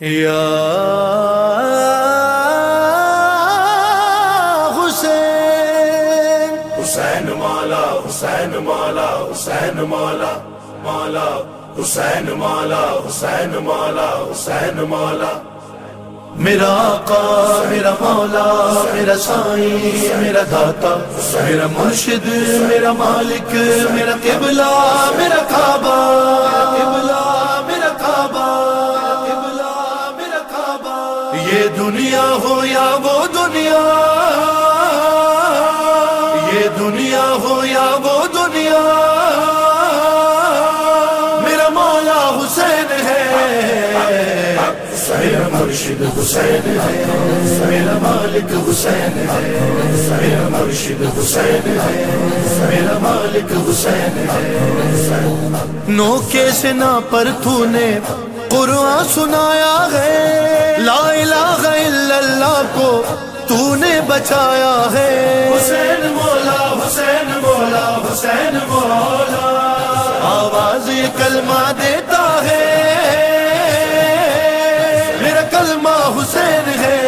یا حسین. حسین مالا حسین مالا حسین مالا مالا حسین مالا حسین مالا حسین مالا. میرا آقا میرا مولا میرا سائی میرا داتا میرا مرشد میرا مالک میرا قبلہ میرا کعبہ قبلہ میرا کعبہ دنیا ہو یا وہ دنیا؟ یہ دنیا ہو یا وہ دنیا؟ میرا مولا حسین ہے۔ میرا مرشد حسین ہے۔ میرا مالک حسین ہے۔ میرا مرشد حسین ہے۔ میرا مالک حسین ہے۔ نو کے سنا پر تو نے قرآن سنایا ہے۔ لا الہ الا اللہ کو تو نے بچایا ہے۔ حسین مولا حسین مولا حسین مولا۔ آواز کلمہ دیتا ہے۔ میرا کلمہ حسین ہے۔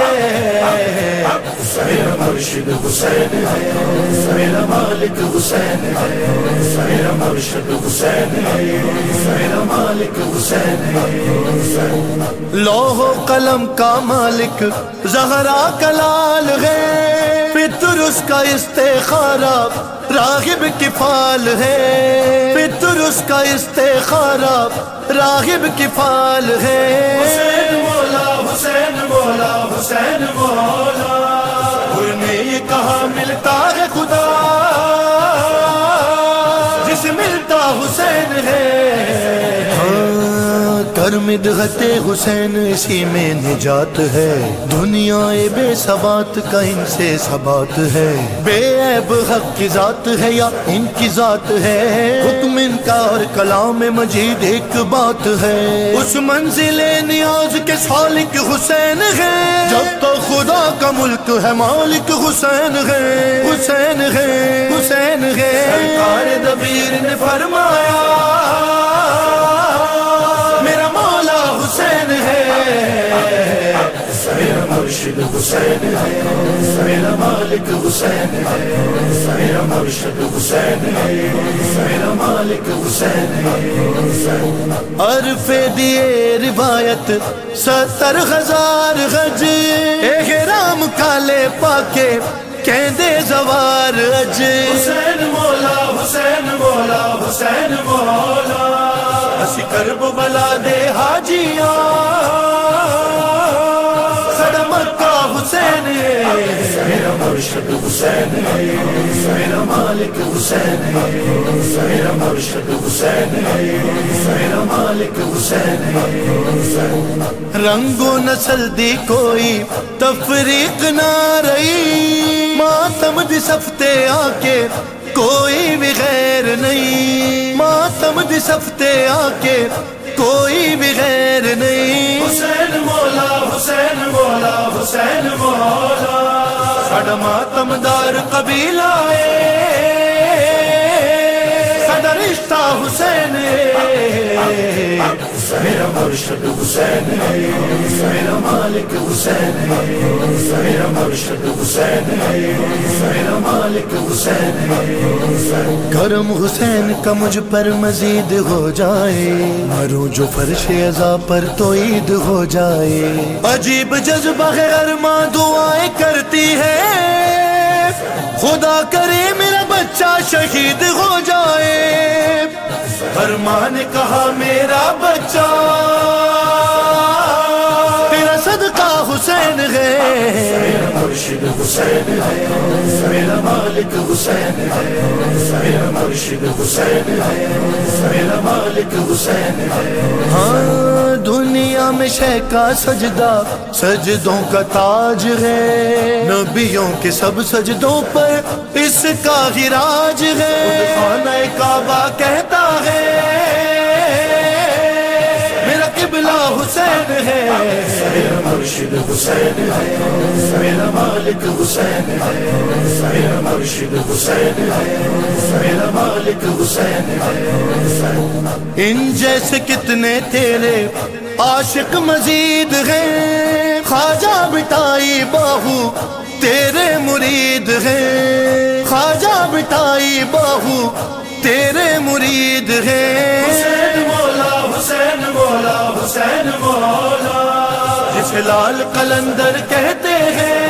میرا مرشد حسین ہے۔ میرا مالک حسین ہے۔ میرا مرشد حسین ہے۔ میرا مالک حسین ہے۔ و قلم کا مالک زہرا کلال ہے۔ پتر اس کا استخارہ راغب کی فال ہے۔ پتر اس کا استخارہ راغب کی فال ہے۔ حسین مولا حسین مولا حسین مولا۔ نے یہ کہا ملتا ہے کرم دغت حسین، اسی میں نجات ہے۔ دنیا بے ثبات کا ان سے ثبات ہے۔ بے عیب حق کی ذات ہے یا ان کی ذات ہے؟ حکم ان کا اور کلام مجید ایک بات ہے۔ اس منزل نیاز کے سالک حسین ہے۔ جب تو خدا کا ملک ہے، مالک حسین ہے۔ حسین ہے حسین ہے۔ سرکار دبیر نے فرمایا مرشد حسین ہے۔ میرا مالک حسین ہے۔ میرا مرشد حسین ہے۔ میرا مالک حسین ہے۔ عرف دیے روایت ستر ہزار گج احرام کالے پاکے کہندے زوار اج۔ حسین مولا حسین مولا حسین مولا۔ اسی کرب بلا دے حاجیاں۔ میرا مرشد حسین ہے میرا مالک حسین ہے میرا مرشد حسین ہے میرا مالک حسین ہے رنگ و نسل دی کوئی تفریق نہ رہی۔ ماتم دی سفتے آ کے کوئی بھی غیر نہیں۔ ماتم دی سفتے آ کے کوئی بھی غیر نہیں۔ حسین مولا حسین مولا حسین مولا۔ سڈا ماتم دار قبیلہ ہے۔ سڈا رشتہ حسین ہے۔ میرا مرشد حسین ہے میرا مالک حسین ہے میرا مرشد حسین ہے میرا مالک حسین ہے کرم حسین کا مجھ پر مزید ہو جائے۔ مروں جو فرش ازا پر تو عید ہو جائے۔ عجیب جذبہ غیر ماں دعائیں کرتی ہے۔ خدا کرے میرا بچہ شہید ہو جائے۔ نے کہا میرا بچہ تیرا صدقہ حسین ہے۔ میرا مرشد حسین ہے۔ میرا مالک حسین ہے۔ میرا مرشد حسین ہے۔ میرا مالک حسین ہے۔ ہاں دنیا میں شہ کا سجدہ سجدوں کا تاج ہے۔ نبیوں کے سب سجدوں پر اس کا ہی راج ہے۔ مرشد حسین ہے۔ میرا مالک حسین ہے۔ میرا مرشد حسین ہے۔ میرا مالک حسین ہے۔ ان جیسے کتنے تیرے عاشق مزید ہے خواجہ بٹائی باہو تیرے مرید ہے خواجہ بٹائی باہو تیرے مرید ہے حسین مولا حسین مولا حسین مولا۔ لال قلندر کہتے ہیں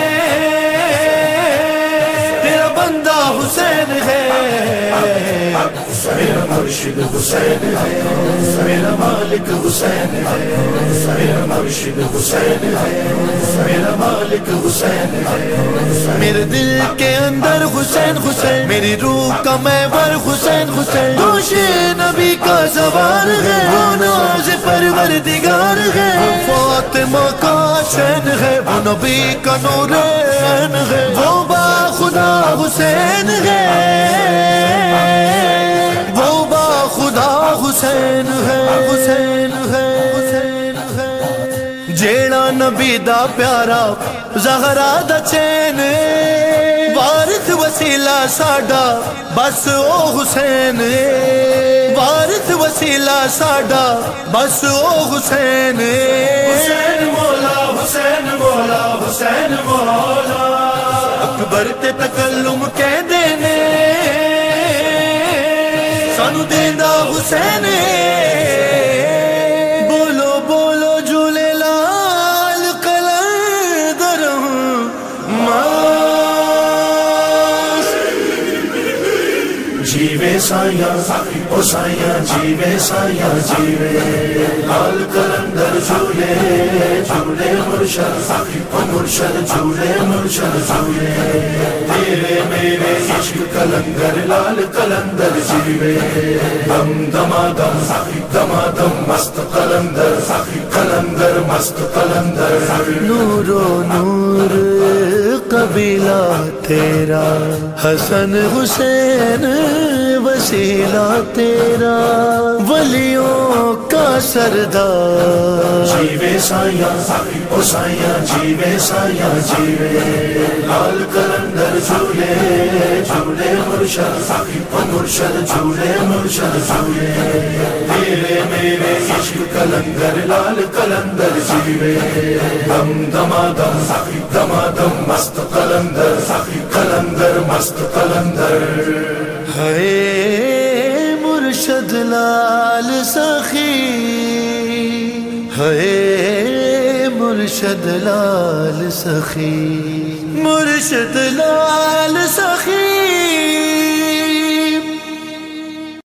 تیرا بندہ حسین ہے۔ میرا مرشد حسین ہے۔ میرا مالک حسین ہے۔ میرا مرشد حسین ہے۔ میرا مالک حسین ہے۔ میرے دل کے اندر حسین حسین۔ میری روح کا محور حسین حسین۔ دوش نبی کا سوار ہے۔ ناز پرور دگار ہے فاطمہ کا ہے، وہ نبی کا نور عین ہے، وہ با خدا حسین ہے۔ وہ با خدا حسین ہے حسین ہے حسین ہے۔ جیڑا نبی دا پیارا زہرا دا چین وارث وسیلہ ساڈا، بس او حسین وارث وسیلہ ساڈا بس او حسین حسین مولا حسین مولا حسین مولا۔ اکبر تے تکلم کہہ دینے سانو دیندا حسین او سایا جیوے سایا جیوے۔ لال کلندر جھولے جھولے مرشد۔ او مرشد جھولے مرشد جھولے۔ تیرے میرے عشق کلندر لال کلندر جیوے۔ دم دما دم دما دم، مست کلندر کلندر مست کلندر نور و نور، قبیلہ تیرا۔ حسن حسین وسیلہ تیرا، ولیوں کا سردار۔ جیوے سایا او سایا جیوے سایا جیوے لال کلندر جھولے جھولے مرشد او مرشد، جھولے مرشد، جھولے۔ تیرے میرے عشق کلندر لال کلندر جیوے دم دما دم دما دم، مست کلندر کلندر مست کلندر ہے مرشد لال سخی ہے مرشد لال سخی مرشد لال سخی